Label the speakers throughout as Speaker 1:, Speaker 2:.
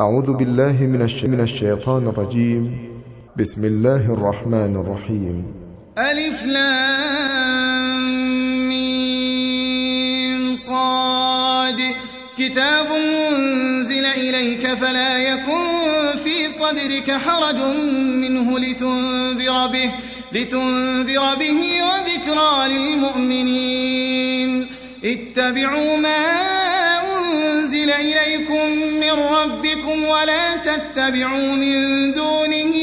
Speaker 1: أعوذ بالله من, الش... من الشيطان الرجيم. بسم الله الرحمن الرحيم.
Speaker 2: ألف لام صاد. كتاب أنزل إليك فلا يكن في صدرك حرج منه لتنذر به لتنذر به وذكرى للمؤمنين. اتبعوا ما أنزل إليكم من ربكم ولا تتبعوا من دونه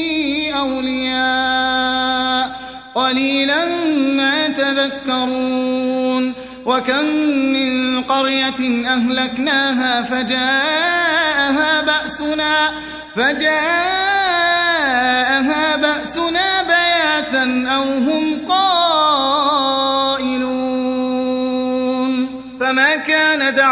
Speaker 2: أولياء قليلا ما تذكرون وكم من قرية أهلكناها فجاءها بأسنا فجاءها بأسنا بياتا أو هم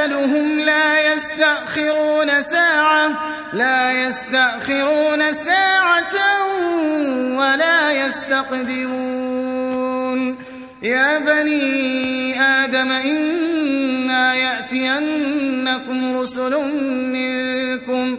Speaker 2: أجلهم لا يستأخرون ساعة لا يستأخرون ساعة ولا يستقدمون. يا بني آدم إنا يأتينكم رسل منكم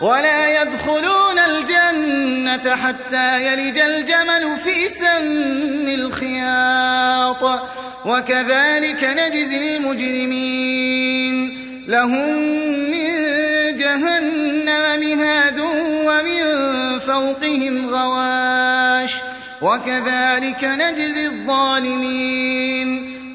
Speaker 2: ولا يدخلون الجنة حتى يلج الجمل في سم الخياط. وكذلك نجزي المجرمين. لهم من جهنم مهاد ومن فوقهم غواش. وكذلك نجزي الظالمين.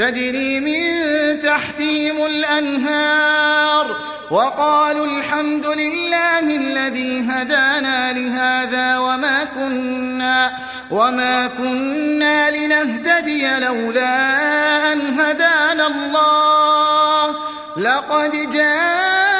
Speaker 2: تجري من تحتهم الأنهار وقالوا الحمد لله الذي هدانا لهذا وما كنا وما كنا لنهتدي لولا أن هدانا الله. لقد جاءت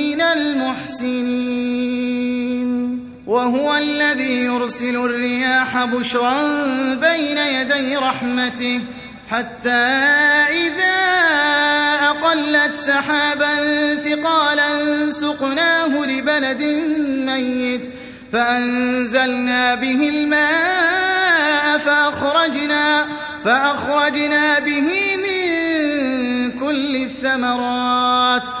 Speaker 2: من المحسنين. وهو الذي يرسل الرياح بشرا بين يدي رحمته حتى إذا أقلت سحابا ثقالا سقناه لبلد ميت فأنزلنا به الماء فأخرجنا, فأخرجنا به من كل الثمرات.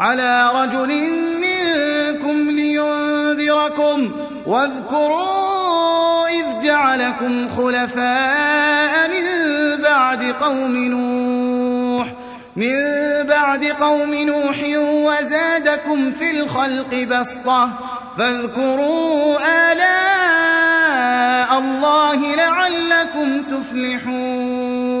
Speaker 2: على رجل منكم لينذركم واذكروا إذ جعلكم خلفاء من بعد قوم نوح من بعد قوم نوح وزادكم في الخلق بسطة فاذكروا آلاء الله لعلكم تفلحون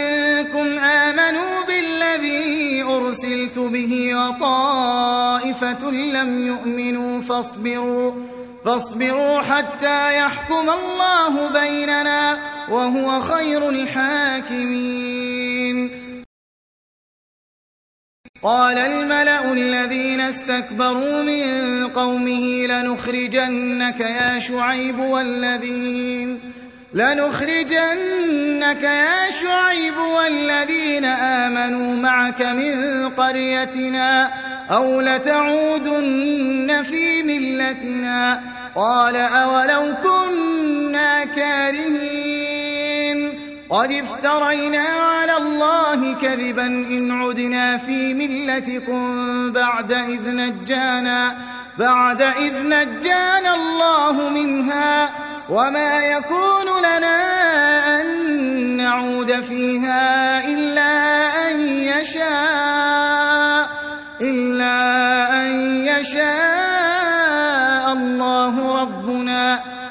Speaker 2: أرسلت به وطائفة لم يؤمنوا فاصبروا فاصبروا حتى يحكم الله بيننا وهو خير الحاكمين. قال الملأ الذين استكبروا من قومه لنخرجنك يا شعيب والذين لنخرجنك يا شعيب والذين آمنوا معك من قريتنا أو لتعودن في ملتنا قال أولو كنا كارهين قد افترينا على الله كذبا إن عدنا في ملتكم بعد إذ نجانا بعد إذ نجانا الله منها وما يكون لنا أن نعود فيها إلا أن يشاء إلا أن يشاء.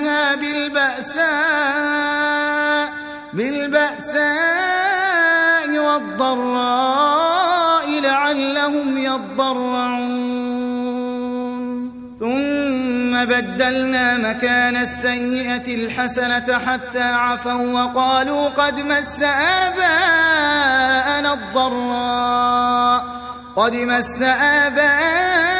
Speaker 2: أهلها بالبأساء بالبأساء والضراء لعلهم يضرعون. ثم بدلنا مكان السيئة الحسنة حتى عفوا وقالوا قد مس آباءنا الضراء قد مس آباءنا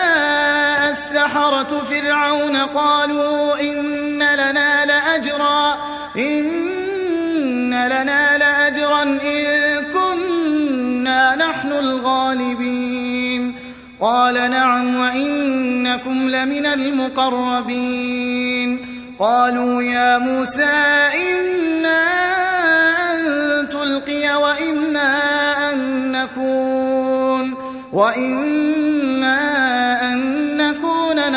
Speaker 2: السحرة فرعون قالوا إن لنا لأجرا إن لنا لأجرا إن كنا نحن الغالبين. قال نعم وإنكم لمن المقربين. قالوا يا موسى إنا أن تلقي وإنا أن نكون وإنا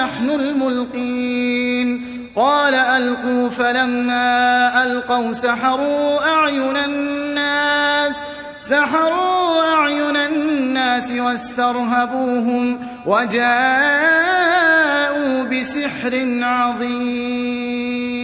Speaker 2: نحن الملقين. قال ألقوا فلما ألقوا سحروا أعين الناس سحروا أعين الناس واسترهبوهم وجاءوا بسحر عظيم.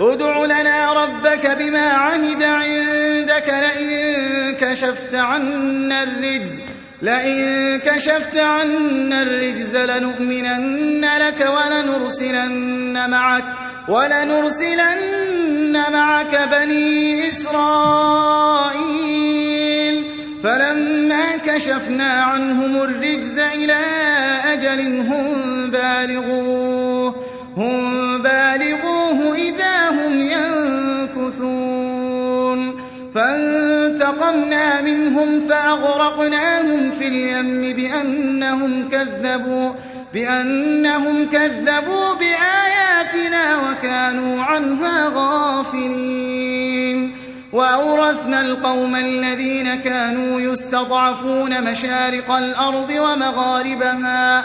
Speaker 2: ادع لنا ربك بما عهد عندك لئن كشفت عنا الرجز لئن كشفت عنا الرجز لنؤمنن لك ولنرسلن معك ولنرسلن معك بني إسرائيل. فلما كشفنا عنهم الرجز إلى أجل هم بالغوه هم بالغوه إذا هم ينكثون. فانتقمنا منهم فأغرقناهم في اليم بأنهم كذبوا بأنهم كذبوا بآياتنا وكانوا عنها غافلين. وأورثنا القوم الذين كانوا يستضعفون مشارق الأرض ومغاربها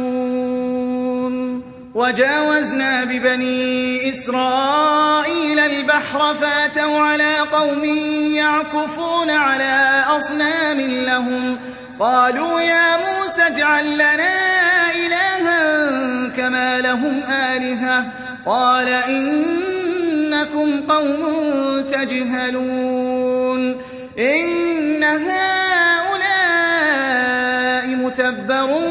Speaker 2: وجاوزنا ببني إسرائيل البحر فاتوا على قوم يعكفون على أصنام لهم. قالوا يا موسى اجعل لنا إلها كما لهم آلهة. قال إنكم قوم تجهلون. إن هؤلاء متبر ما هم فيه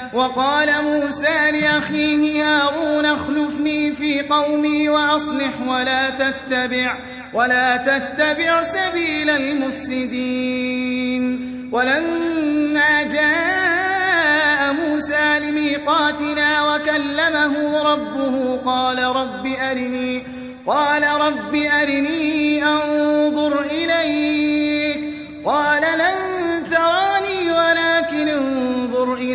Speaker 2: وقال موسى لأخيه هارون اخلفني في قومي وأصلح ولا تتبع ولا تتبع سبيل المفسدين. ولما جاء موسى لميقاتنا وكلمه ربه قال رب أرني قال رب أرني أنظر إليك. قال لن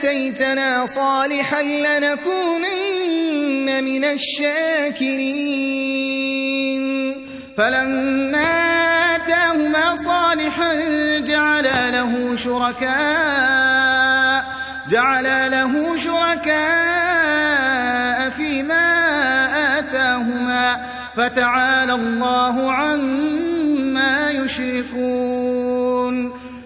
Speaker 2: آتيتنا صالحا لنكونن من الشاكرين. فلما آتاهما صالحا جعل له شركاء جعل له شركاء فيما آتاهما فتعالى الله عما يشركون.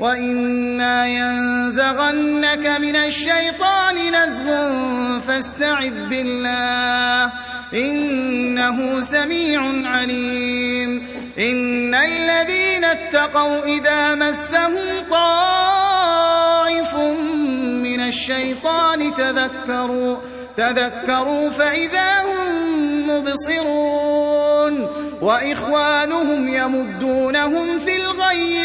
Speaker 2: وإما ينزغنك من الشيطان نزغ فاستعذ بالله إنه سميع عليم. إن الذين اتقوا إذا مسهم طائف من الشيطان تذكروا تذكروا فإذا هم مبصرون وإخوانهم يمدونهم في الغي